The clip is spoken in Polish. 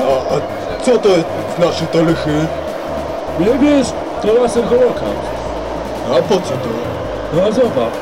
A, a co to nasze talichy? Nie wiesz, to laser holokaust. A po co to? No zobacz,